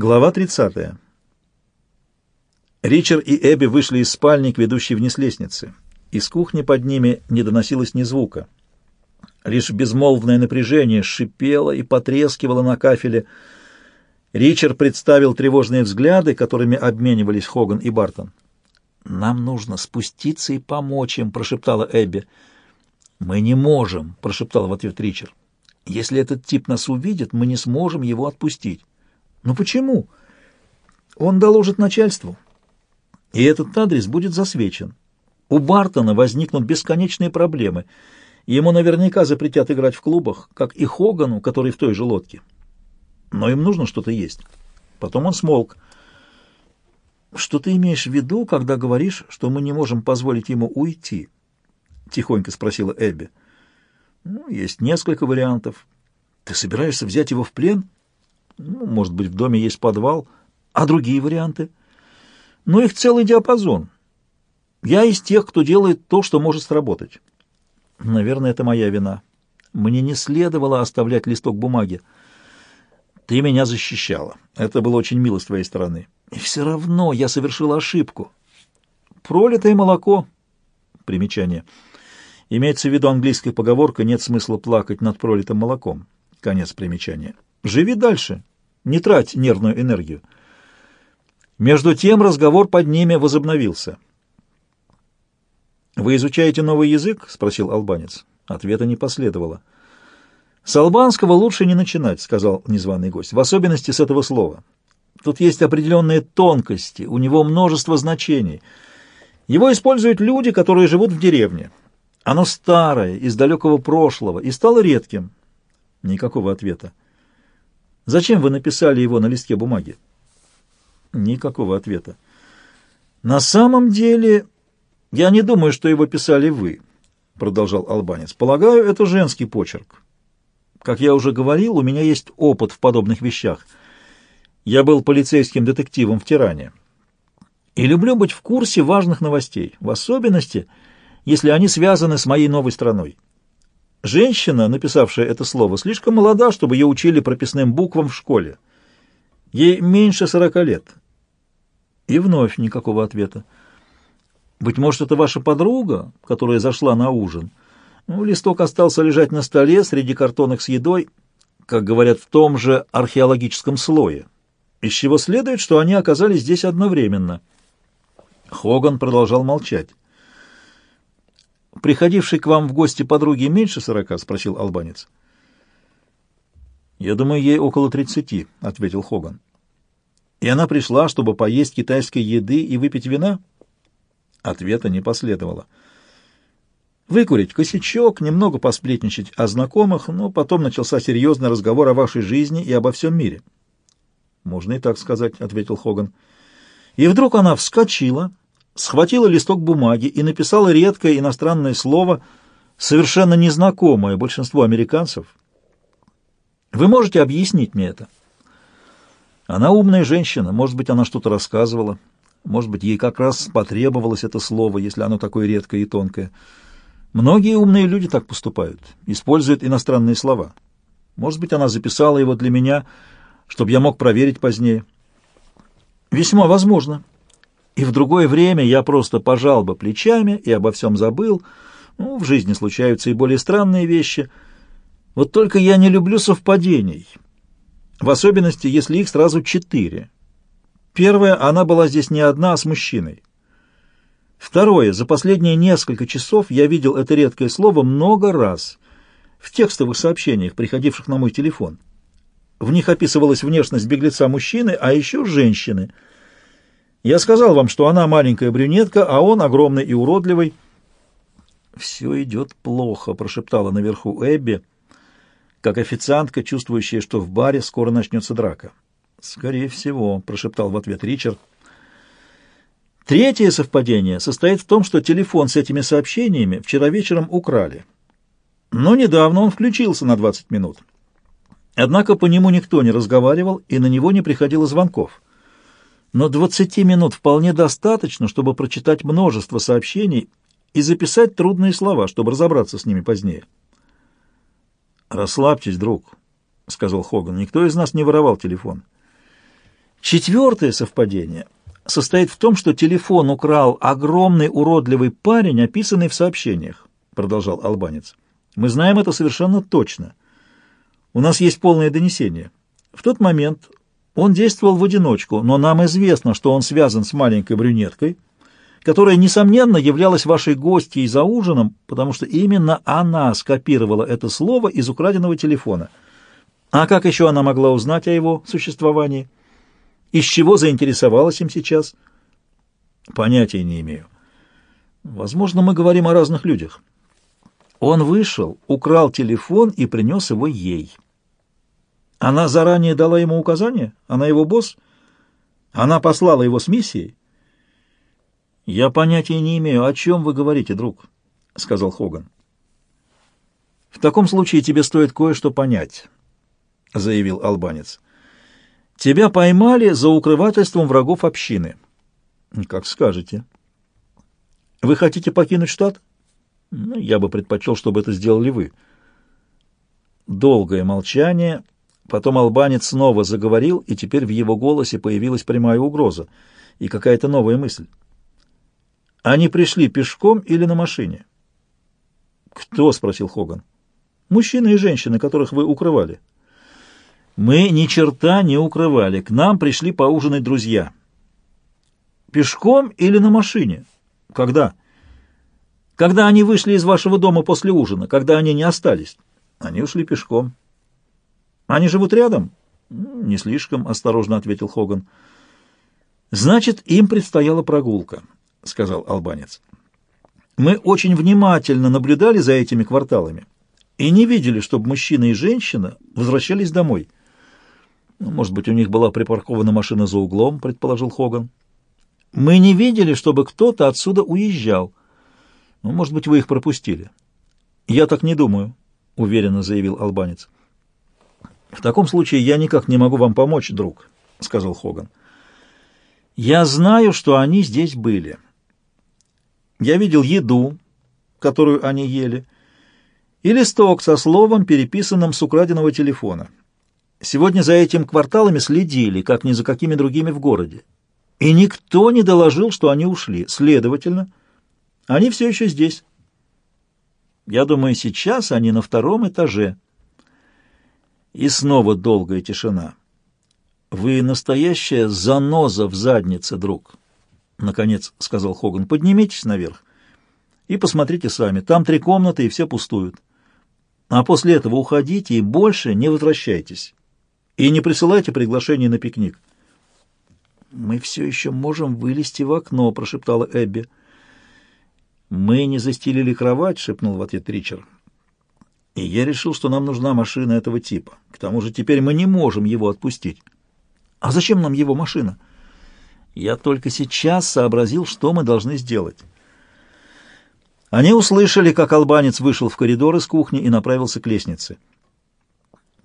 Глава 30. Ричард и Эбби вышли из спальни, ведущей вниз лестницы. Из кухни под ними не доносилось ни звука. Лишь безмолвное напряжение шипело и потрескивало на кафеле. Ричард представил тревожные взгляды, которыми обменивались Хоган и Бартон. «Нам нужно спуститься и помочь им», — прошептала Эбби. «Мы не можем», — прошептал в ответ Ричард. «Если этот тип нас увидит, мы не сможем его отпустить». «Ну почему?» «Он доложит начальству, и этот адрес будет засвечен. У Бартона возникнут бесконечные проблемы. Ему наверняка запретят играть в клубах, как и Хогану, который в той же лодке. Но им нужно что-то есть». Потом он смолк. «Что ты имеешь в виду, когда говоришь, что мы не можем позволить ему уйти?» — тихонько спросила Эбби. «Ну, есть несколько вариантов. Ты собираешься взять его в плен?» «Ну, может быть, в доме есть подвал. А другие варианты?» «Ну, их целый диапазон. Я из тех, кто делает то, что может сработать». «Наверное, это моя вина. Мне не следовало оставлять листок бумаги. Ты меня защищала. Это было очень мило с твоей стороны. И все равно я совершила ошибку. Пролитое молоко. Примечание. Имеется в виду английская поговорка «нет смысла плакать над пролитым молоком». Конец примечания. Живи дальше. Не трать нервную энергию. Между тем разговор под ними возобновился. «Вы изучаете новый язык?» — спросил албанец. Ответа не последовало. «С албанского лучше не начинать», — сказал незваный гость, — «в особенности с этого слова. Тут есть определенные тонкости, у него множество значений. Его используют люди, которые живут в деревне. Оно старое, из далекого прошлого, и стало редким». Никакого ответа. «Зачем вы написали его на листке бумаги?» Никакого ответа. «На самом деле, я не думаю, что его писали вы», — продолжал албанец. «Полагаю, это женский почерк. Как я уже говорил, у меня есть опыт в подобных вещах. Я был полицейским детективом в Тиране. И люблю быть в курсе важных новостей, в особенности, если они связаны с моей новой страной. Женщина, написавшая это слово, слишком молода, чтобы ее учили прописным буквам в школе. Ей меньше сорока лет. И вновь никакого ответа. Быть может, это ваша подруга, которая зашла на ужин — ну, листок остался лежать на столе среди картонок с едой, как говорят, в том же археологическом слое, из чего следует, что они оказались здесь одновременно. Хоган продолжал молчать. «Приходивший к вам в гости подруги меньше сорока?» — спросил албанец. «Я думаю, ей около тридцати», — ответил Хоган. «И она пришла, чтобы поесть китайской еды и выпить вина?» Ответа не последовало. Выкурить косячок, немного посплетничать о знакомых, но потом начался серьезный разговор о вашей жизни и обо всем мире. «Можно и так сказать», — ответил Хоган. И вдруг она вскочила, схватила листок бумаги и написала редкое иностранное слово, совершенно незнакомое большинству американцев. «Вы можете объяснить мне это?» Она умная женщина, может быть, она что-то рассказывала, может быть, ей как раз потребовалось это слово, если оно такое редкое и тонкое. Многие умные люди так поступают, используют иностранные слова. Может быть, она записала его для меня, чтобы я мог проверить позднее. Весьма возможно. И в другое время я просто пожал бы плечами и обо всем забыл. Ну, в жизни случаются и более странные вещи. Вот только я не люблю совпадений. В особенности, если их сразу четыре. Первое, она была здесь не одна, а с мужчиной. Второе. За последние несколько часов я видел это редкое слово много раз в текстовых сообщениях, приходивших на мой телефон. В них описывалась внешность беглеца мужчины, а еще женщины. Я сказал вам, что она маленькая брюнетка, а он огромный и уродливый. «Все идет плохо», — прошептала наверху Эбби, как официантка, чувствующая, что в баре скоро начнется драка. «Скорее всего», — прошептал в ответ Ричард. Третье совпадение состоит в том, что телефон с этими сообщениями вчера вечером украли. Но недавно он включился на 20 минут. Однако по нему никто не разговаривал, и на него не приходило звонков. Но 20 минут вполне достаточно, чтобы прочитать множество сообщений и записать трудные слова, чтобы разобраться с ними позднее. «Расслабьтесь, друг», — сказал Хоган. «Никто из нас не воровал телефон». Четвертое совпадение состоит в том, что телефон украл огромный уродливый парень, описанный в сообщениях, продолжал албанец. Мы знаем это совершенно точно. У нас есть полное донесение. В тот момент он действовал в одиночку, но нам известно, что он связан с маленькой брюнеткой, которая, несомненно, являлась вашей гостьей за ужином, потому что именно она скопировала это слово из украденного телефона. А как еще она могла узнать о его существовании? Из чего заинтересовалась им сейчас? Понятия не имею. Возможно, мы говорим о разных людях. Он вышел, украл телефон и принес его ей. Она заранее дала ему указания? Она его босс? Она послала его с миссией? «Я понятия не имею, о чем вы говорите, друг», — сказал Хоган. «В таком случае тебе стоит кое-что понять», — заявил албанец. «Тебя поймали за укрывательством врагов общины». «Как скажете». «Вы хотите покинуть штат?» ну, «Я бы предпочел, чтобы это сделали вы». Долгое молчание, потом албанец снова заговорил, и теперь в его голосе появилась прямая угроза и какая-то новая мысль. Они пришли пешком или на машине? Кто? спросил Хоган. Мужчины и женщины, которых вы укрывали. Мы ни черта не укрывали. К нам пришли поужинать друзья. Пешком или на машине? Когда? Когда они вышли из вашего дома после ужина, когда они не остались. Они ушли пешком. Они живут рядом? Не слишком, осторожно ответил Хоган. Значит, им предстояла прогулка. — сказал албанец. «Мы очень внимательно наблюдали за этими кварталами и не видели, чтобы мужчина и женщина возвращались домой. Ну, может быть, у них была припаркована машина за углом, предположил Хоган. Мы не видели, чтобы кто-то отсюда уезжал. Ну, может быть, вы их пропустили. Я так не думаю, уверенно заявил албанец. В таком случае я никак не могу вам помочь, друг, сказал Хоган. Я знаю, что они здесь были. Я видел еду, которую они ели, и листок со словом, переписанным с украденного телефона. Сегодня за этим кварталами следили, как ни за какими другими в городе. И никто не доложил, что они ушли. Следовательно, они все еще здесь. Я думаю, сейчас они на втором этаже. И снова долгая тишина. Вы настоящая заноза в заднице, друг. — наконец сказал Хоган. — Поднимитесь наверх и посмотрите сами. Там три комнаты, и все пустуют. А после этого уходите и больше не возвращайтесь. И не присылайте приглашение на пикник. — Мы все еще можем вылезти в окно, — прошептала Эбби. — Мы не застелили кровать, — шепнул в ответ Ричард. И я решил, что нам нужна машина этого типа. К тому же теперь мы не можем его отпустить. — А зачем нам его машина? — я только сейчас сообразил, что мы должны сделать. Они услышали, как албанец вышел в коридор из кухни и направился к лестнице.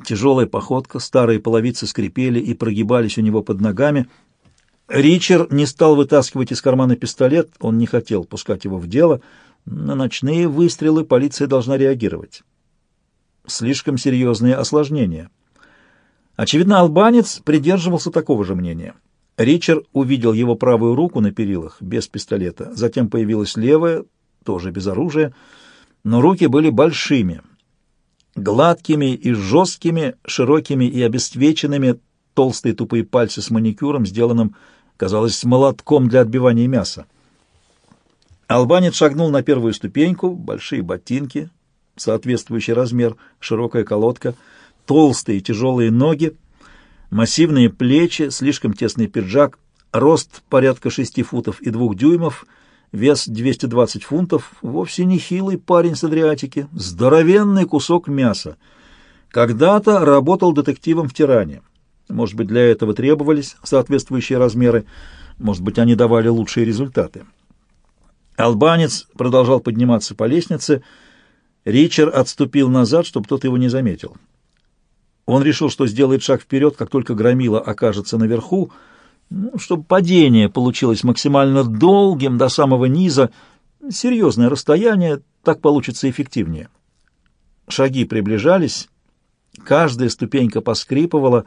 Тяжелая походка, старые половицы скрипели и прогибались у него под ногами. Ричард не стал вытаскивать из кармана пистолет, он не хотел пускать его в дело. На ночные выстрелы полиция должна реагировать. Слишком серьезные осложнения. Очевидно, албанец придерживался такого же мнения. Ричард увидел его правую руку на перилах, без пистолета. Затем появилась левая, тоже без оружия, но руки были большими, гладкими и жесткими, широкими и обесцвеченными, толстые тупые пальцы с маникюром, сделанным, казалось, молотком для отбивания мяса. Албанец шагнул на первую ступеньку, большие ботинки, соответствующий размер, широкая колодка, толстые тяжелые ноги, Массивные плечи, слишком тесный пиджак, рост порядка шести футов и двух дюймов, вес 220 фунтов, вовсе не хилый парень с Адриатики, здоровенный кусок мяса. Когда-то работал детективом в Тиране. Может быть, для этого требовались соответствующие размеры, может быть, они давали лучшие результаты. Албанец продолжал подниматься по лестнице. Ричард отступил назад, чтобы тот его не заметил. Он решил, что сделает шаг вперед, как только громила окажется наверху, ну, чтобы падение получилось максимально долгим до самого низа. Серьезное расстояние, так получится эффективнее. Шаги приближались, каждая ступенька поскрипывала.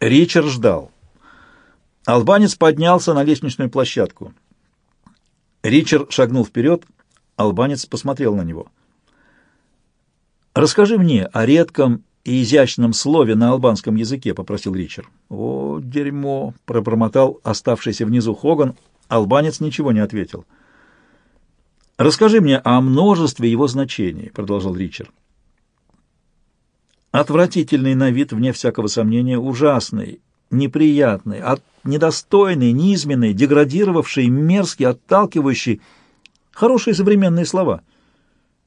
Ричард ждал. Албанец поднялся на лестничную площадку. Ричард шагнул вперед, албанец посмотрел на него. «Расскажи мне о редком и изящном слове на албанском языке», — попросил Ричард. «О, дерьмо!» — пробормотал оставшийся внизу Хоган. Албанец ничего не ответил. «Расскажи мне о множестве его значений», — продолжал Ричард. Отвратительный на вид, вне всякого сомнения, ужасный, неприятный, от недостойный, низменный, деградировавший, мерзкий, отталкивающий. Хорошие современные слова.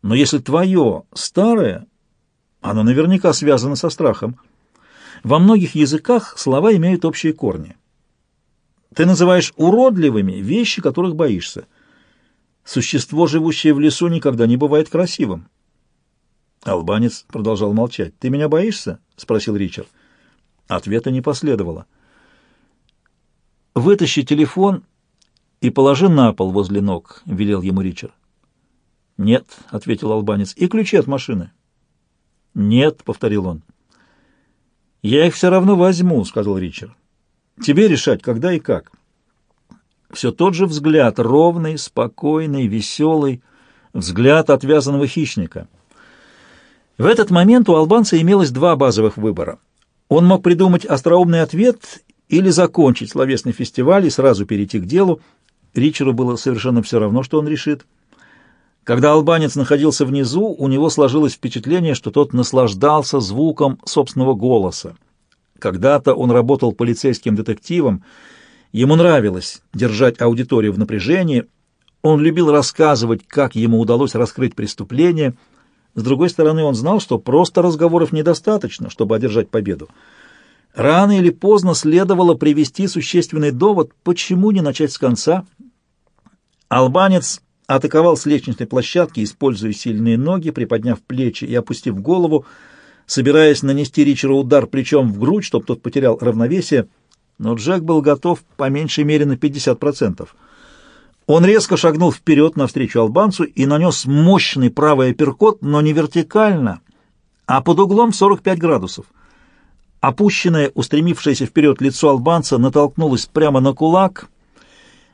Но если твое старое, оно наверняка связано со страхом. Во многих языках слова имеют общие корни. Ты называешь уродливыми вещи, которых боишься. Существо, живущее в лесу, никогда не бывает красивым. Албанец продолжал молчать. «Ты меня боишься?» — спросил Ричард. Ответа не последовало. «Вытащи телефон и положи на пол возле ног», — велел ему Ричард. «Нет», — ответил албанец, — «и ключи от машины». «Нет», — повторил он. «Я их все равно возьму», — сказал Ричард. «Тебе решать, когда и как». Все тот же взгляд, ровный, спокойный, веселый, взгляд отвязанного хищника. В этот момент у албанца имелось два базовых выбора. Он мог придумать остроумный ответ или закончить словесный фестиваль и сразу перейти к делу. Ричеру было совершенно все равно, что он решит. Когда албанец находился внизу, у него сложилось впечатление, что тот наслаждался звуком собственного голоса. Когда-то он работал полицейским детективом, ему нравилось держать аудиторию в напряжении, он любил рассказывать, как ему удалось раскрыть преступление – с другой стороны, он знал, что просто разговоров недостаточно, чтобы одержать победу. Рано или поздно следовало привести существенный довод, почему не начать с конца. Албанец атаковал с лестничной площадки, используя сильные ноги, приподняв плечи и опустив голову, собираясь нанести Ричеру удар плечом в грудь, чтобы тот потерял равновесие, но Джек был готов по меньшей мере на 50%. Он резко шагнул вперед навстречу албанцу и нанес мощный правый апперкот, но не вертикально, а под углом 45 градусов. Опущенное, устремившееся вперед лицо албанца натолкнулось прямо на кулак.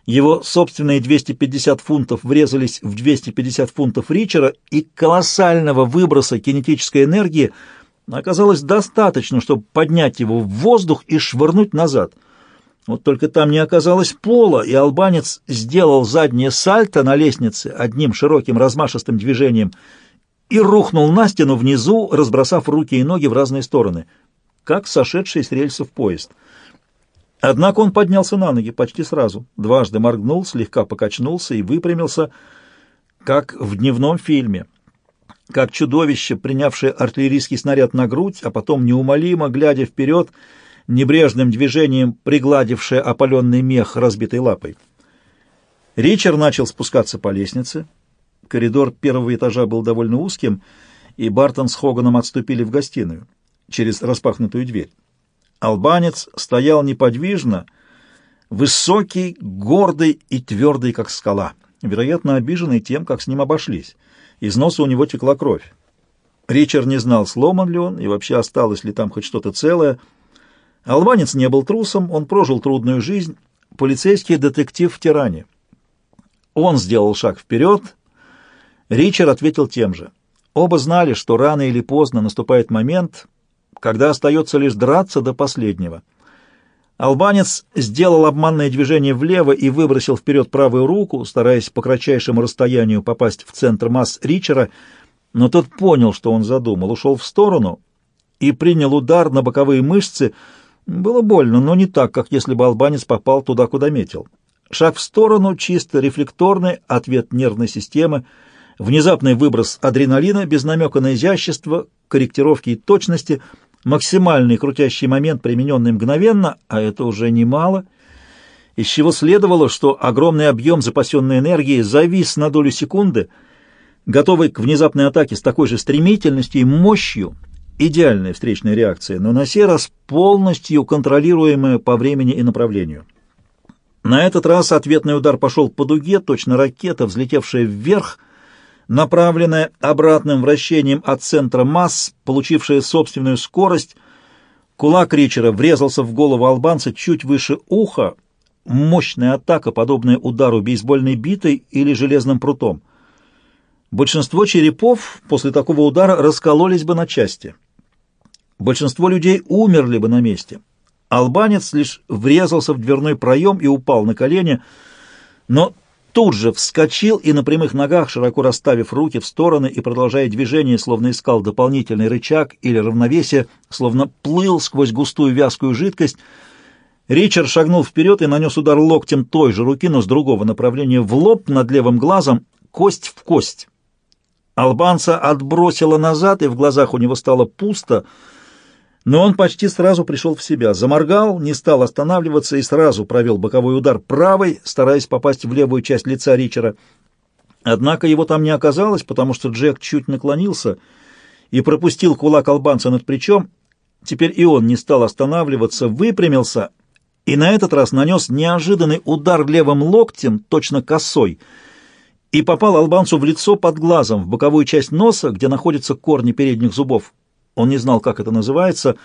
Его собственные 250 фунтов врезались в 250 фунтов Ричера, и колоссального выброса кинетической энергии оказалось достаточно, чтобы поднять его в воздух и швырнуть назад — вот только там не оказалось пола, и албанец сделал заднее сальто на лестнице одним широким размашистым движением и рухнул на стену внизу, разбросав руки и ноги в разные стороны, как сошедший с рельсов поезд. Однако он поднялся на ноги почти сразу, дважды моргнул, слегка покачнулся и выпрямился, как в дневном фильме, как чудовище, принявшее артиллерийский снаряд на грудь, а потом неумолимо, глядя вперед, небрежным движением пригладившая опаленный мех разбитой лапой. Ричард начал спускаться по лестнице. Коридор первого этажа был довольно узким, и Бартон с Хоганом отступили в гостиную через распахнутую дверь. Албанец стоял неподвижно, высокий, гордый и твердый, как скала, вероятно, обиженный тем, как с ним обошлись. Из носа у него текла кровь. Ричард не знал, сломан ли он и вообще осталось ли там хоть что-то целое, Албанец не был трусом, он прожил трудную жизнь, полицейский детектив в тиране. Он сделал шаг вперед, Ричард ответил тем же. Оба знали, что рано или поздно наступает момент, когда остается лишь драться до последнего. Албанец сделал обманное движение влево и выбросил вперед правую руку, стараясь по кратчайшему расстоянию попасть в центр масс Ричера, но тот понял, что он задумал, ушел в сторону и принял удар на боковые мышцы, было больно, но не так, как если бы албанец попал туда, куда метил. Шаг в сторону, чисто рефлекторный, ответ нервной системы, внезапный выброс адреналина без намека на изящество, корректировки и точности, максимальный крутящий момент, примененный мгновенно, а это уже немало, из чего следовало, что огромный объем запасенной энергии завис на долю секунды, готовый к внезапной атаке с такой же стремительностью и мощью, идеальная встречная реакция, но на сей раз полностью контролируемая по времени и направлению. На этот раз ответный удар пошел по дуге, точно ракета, взлетевшая вверх, направленная обратным вращением от центра масс, получившая собственную скорость. Кулак Ричера врезался в голову албанца чуть выше уха. Мощная атака, подобная удару бейсбольной битой или железным прутом. Большинство черепов после такого удара раскололись бы на части. Большинство людей умерли бы на месте. Албанец лишь врезался в дверной проем и упал на колени, но тут же вскочил и на прямых ногах, широко расставив руки в стороны и продолжая движение, словно искал дополнительный рычаг или равновесие, словно плыл сквозь густую вязкую жидкость, Ричард шагнул вперед и нанес удар локтем той же руки, но с другого направления в лоб над левым глазом, кость в кость. Албанца отбросило назад, и в глазах у него стало пусто — но он почти сразу пришел в себя, заморгал, не стал останавливаться и сразу провел боковой удар правой, стараясь попасть в левую часть лица Ричера. Однако его там не оказалось, потому что Джек чуть наклонился и пропустил кулак албанца над плечом. Теперь и он не стал останавливаться, выпрямился и на этот раз нанес неожиданный удар левым локтем, точно косой, и попал албанцу в лицо под глазом, в боковую часть носа, где находятся корни передних зубов. Он не знал, как это называется.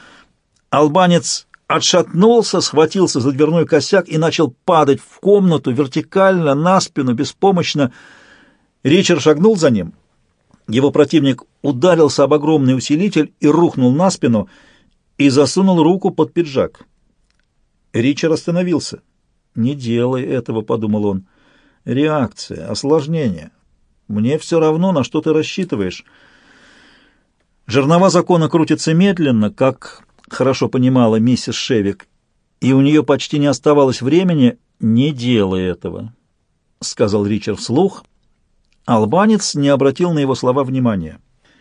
Албанец отшатнулся, схватился за дверной косяк и начал падать в комнату вертикально, на спину, беспомощно. Ричард шагнул за ним. Его противник ударился об огромный усилитель и рухнул на спину и засунул руку под пиджак. Ричард остановился. «Не делай этого», — подумал он. «Реакция, осложнение. Мне все равно, на что ты рассчитываешь». Жернова закона крутятся медленно, как хорошо понимала миссис Шевик, и у нее почти не оставалось времени, не делая этого, — сказал Ричард вслух. Албанец не обратил на его слова внимания.